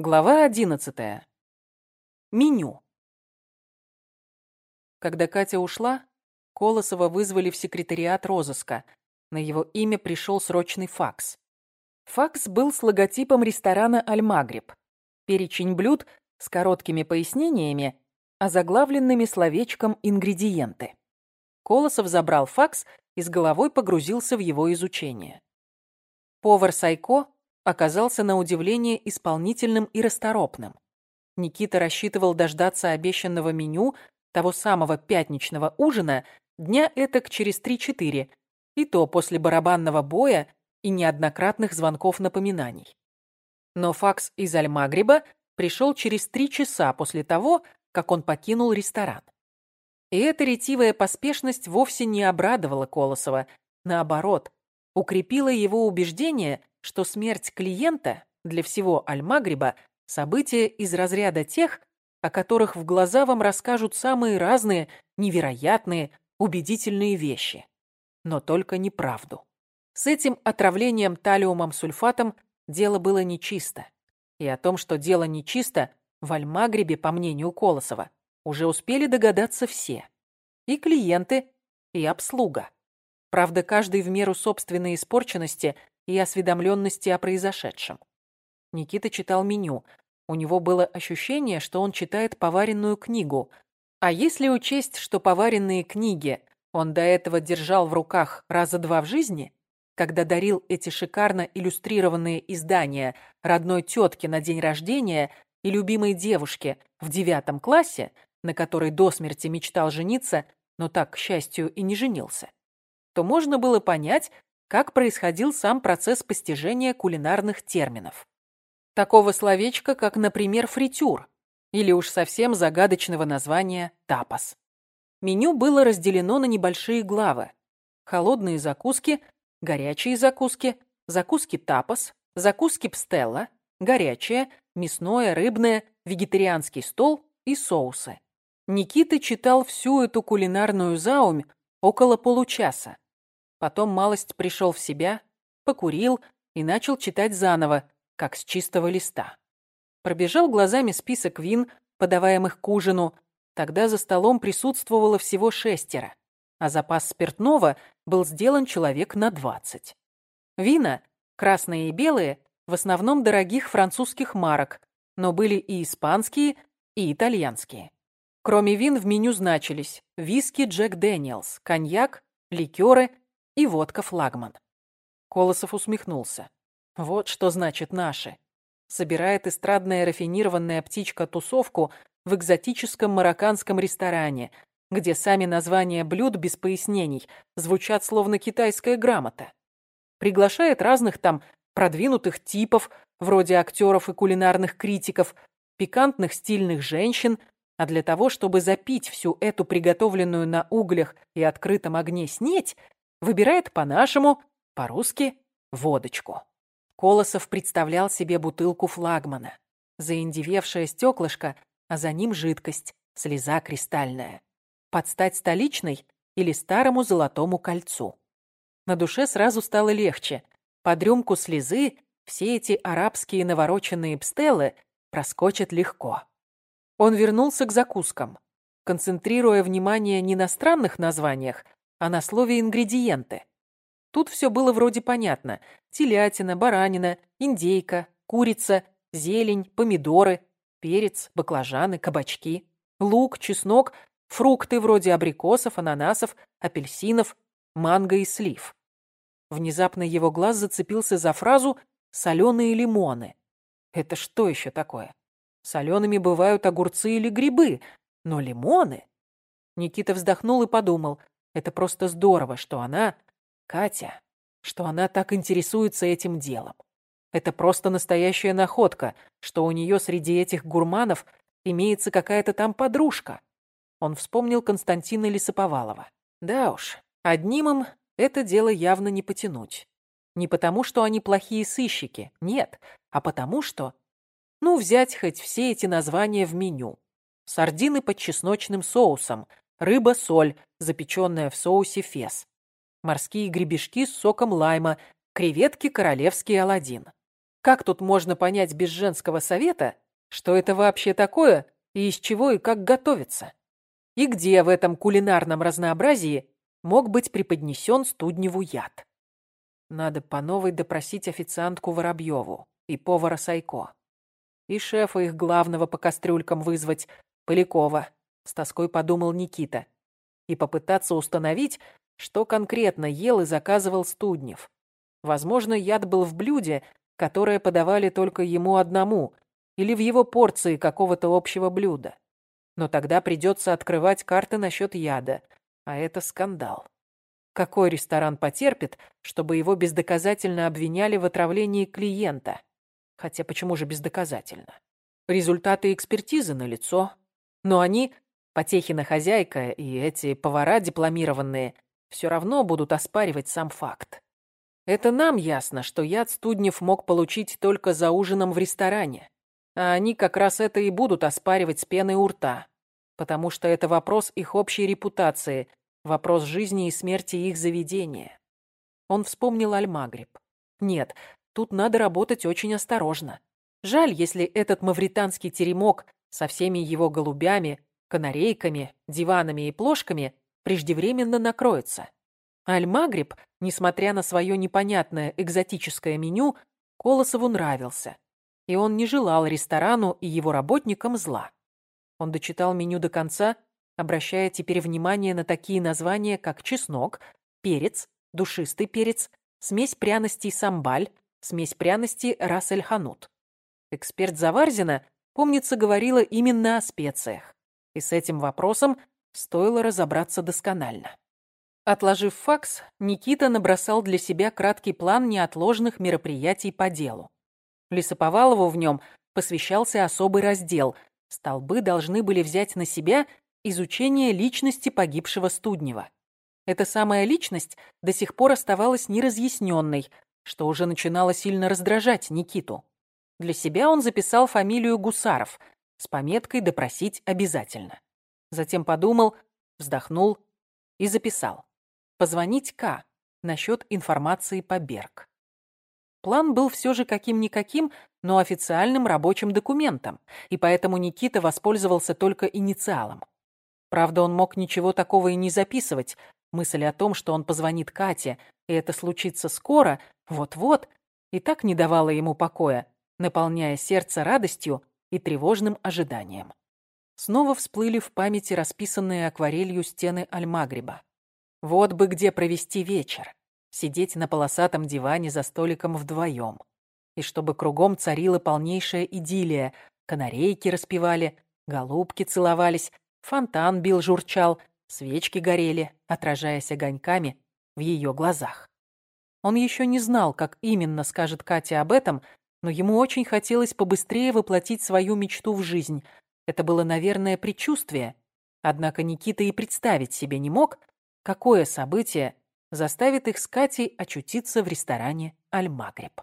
Глава одиннадцатая. Меню. Когда Катя ушла, Колосова вызвали в секретариат розыска. На его имя пришел срочный факс. Факс был с логотипом ресторана «Альмагриб». Перечень блюд с короткими пояснениями, озаглавленными словечком «ингредиенты». Колосов забрал факс и с головой погрузился в его изучение. Повар Сайко оказался на удивление исполнительным и расторопным. Никита рассчитывал дождаться обещанного меню того самого пятничного ужина дня этак через 3-4, и то после барабанного боя и неоднократных звонков напоминаний. Но факс из Альмагриба пришел через три часа после того, как он покинул ресторан. И эта ретивая поспешность вовсе не обрадовала Колосова, наоборот, укрепила его убеждение, что смерть клиента для всего Альмагриба – событие из разряда тех, о которых в глаза вам расскажут самые разные, невероятные, убедительные вещи. Но только неправду. С этим отравлением талиумом-сульфатом дело было нечисто. И о том, что дело нечисто, в Альмагрибе, по мнению Колосова, уже успели догадаться все. И клиенты, и обслуга. Правда, каждый в меру собственной испорченности и осведомленности о произошедшем. Никита читал меню. У него было ощущение, что он читает поваренную книгу. А если учесть, что поваренные книги он до этого держал в руках раза два в жизни, когда дарил эти шикарно иллюстрированные издания родной тетке на день рождения и любимой девушке в девятом классе, на которой до смерти мечтал жениться, но так, к счастью, и не женился, то можно было понять, как происходил сам процесс постижения кулинарных терминов. Такого словечка, как, например, фритюр, или уж совсем загадочного названия тапас. Меню было разделено на небольшие главы. Холодные закуски, горячие закуски, закуски тапас, закуски пстелла, горячее, мясное, рыбное, вегетарианский стол и соусы. Никита читал всю эту кулинарную заумь около получаса. Потом малость пришел в себя, покурил и начал читать заново, как с чистого листа. Пробежал глазами список вин, подаваемых к ужину. Тогда за столом присутствовало всего шестеро, а запас спиртного был сделан человек на двадцать. Вина, красные и белые, в основном дорогих французских марок, но были и испанские, и итальянские. Кроме вин в меню значились виски Джек Дэниелс, коньяк, ликеры и водка «Флагман». Колосов усмехнулся. Вот что значит «наши». Собирает эстрадная рафинированная птичка тусовку в экзотическом марокканском ресторане, где сами названия блюд без пояснений звучат словно китайская грамота. Приглашает разных там продвинутых типов, вроде актеров и кулинарных критиков, пикантных стильных женщин, а для того, чтобы запить всю эту приготовленную на углях и открытом огне снеть, Выбирает по-нашему, по-русски, водочку. Колосов представлял себе бутылку флагмана. Заиндевевшее стеклышко, а за ним жидкость, слеза кристальная. Подстать столичной или старому золотому кольцу. На душе сразу стало легче. Под рюмку слезы все эти арабские навороченные пстелы проскочат легко. Он вернулся к закускам, концентрируя внимание не на странных названиях, а на слове «ингредиенты». Тут все было вроде понятно. Телятина, баранина, индейка, курица, зелень, помидоры, перец, баклажаны, кабачки, лук, чеснок, фрукты вроде абрикосов, ананасов, апельсинов, манго и слив. Внезапно его глаз зацепился за фразу «соленые лимоны». Это что еще такое? Солеными бывают огурцы или грибы, но лимоны? Никита вздохнул и подумал, это просто здорово, что она, Катя, что она так интересуется этим делом. Это просто настоящая находка, что у нее среди этих гурманов имеется какая-то там подружка. Он вспомнил Константина Лисоповалова. Да уж, одним им это дело явно не потянуть. Не потому, что они плохие сыщики, нет, а потому что... Ну, взять хоть все эти названия в меню. Сардины под чесночным соусом, рыба-соль, запеченная в соусе фес, морские гребешки с соком лайма, креветки королевский Аладдин. как тут можно понять без женского совета, что это вообще такое и из чего и как готовится? И где в этом кулинарном разнообразии мог быть преподнесен студневу яд? Надо по новой допросить официантку Воробьеву и повара Сайко. И шефа их главного по кастрюлькам вызвать, Полякова, с тоской подумал Никита. И попытаться установить, что конкретно ел и заказывал Студнев. Возможно, яд был в блюде, которое подавали только ему одному, или в его порции какого-то общего блюда. Но тогда придется открывать карты насчет яда, а это скандал. Какой ресторан потерпит, чтобы его бездоказательно обвиняли в отравлении клиента? Хотя почему же бездоказательно? Результаты экспертизы налицо. Но они, Потехина хозяйка и эти повара дипломированные, все равно будут оспаривать сам факт. Это нам ясно, что яд Студнев мог получить только за ужином в ресторане. А они как раз это и будут оспаривать с пеной у рта. Потому что это вопрос их общей репутации, вопрос жизни и смерти их заведения. Он вспомнил Альмагриб. Нет, тут надо работать очень осторожно. Жаль, если этот мавританский теремок со всеми его голубями, канарейками, диванами и плошками преждевременно накроется. Аль-Магриб, несмотря на свое непонятное экзотическое меню, Колосову нравился. И он не желал ресторану и его работникам зла. Он дочитал меню до конца, обращая теперь внимание на такие названия, как чеснок, перец, душистый перец, смесь пряностей самбаль, смесь пряностей рас-эль-ханут. Эксперт Заварзина, помнится, говорила именно о специях. И с этим вопросом стоило разобраться досконально. Отложив факс, Никита набросал для себя краткий план неотложных мероприятий по делу. Лесоповалову в нем посвящался особый раздел. Столбы должны были взять на себя изучение личности погибшего Студнева. Эта самая личность до сих пор оставалась неразъясненной, что уже начинало сильно раздражать Никиту. Для себя он записал фамилию Гусаров с пометкой «Допросить обязательно». Затем подумал, вздохнул и записал позвонить К насчет информации по Берг. План был все же каким-никаким, но официальным рабочим документом, и поэтому Никита воспользовался только инициалом. Правда, он мог ничего такого и не записывать. Мысль о том, что он позвонит Кате, и это случится скоро, вот-вот, и так не давала ему покоя, наполняя сердце радостью и тревожным ожиданием. Снова всплыли в памяти расписанные акварелью стены Альмагриба. Вот бы где провести вечер. Сидеть на полосатом диване за столиком вдвоем. И чтобы кругом царила полнейшая идиллия. Канарейки распевали, голубки целовались, фонтан бил-журчал, свечки горели, отражаясь огоньками в ее глазах. Он еще не знал, как именно скажет Катя об этом, но ему очень хотелось побыстрее воплотить свою мечту в жизнь. Это было, наверное, предчувствие. Однако Никита и представить себе не мог, какое событие заставит их с Катей очутиться в ресторане «Аль-Магриб».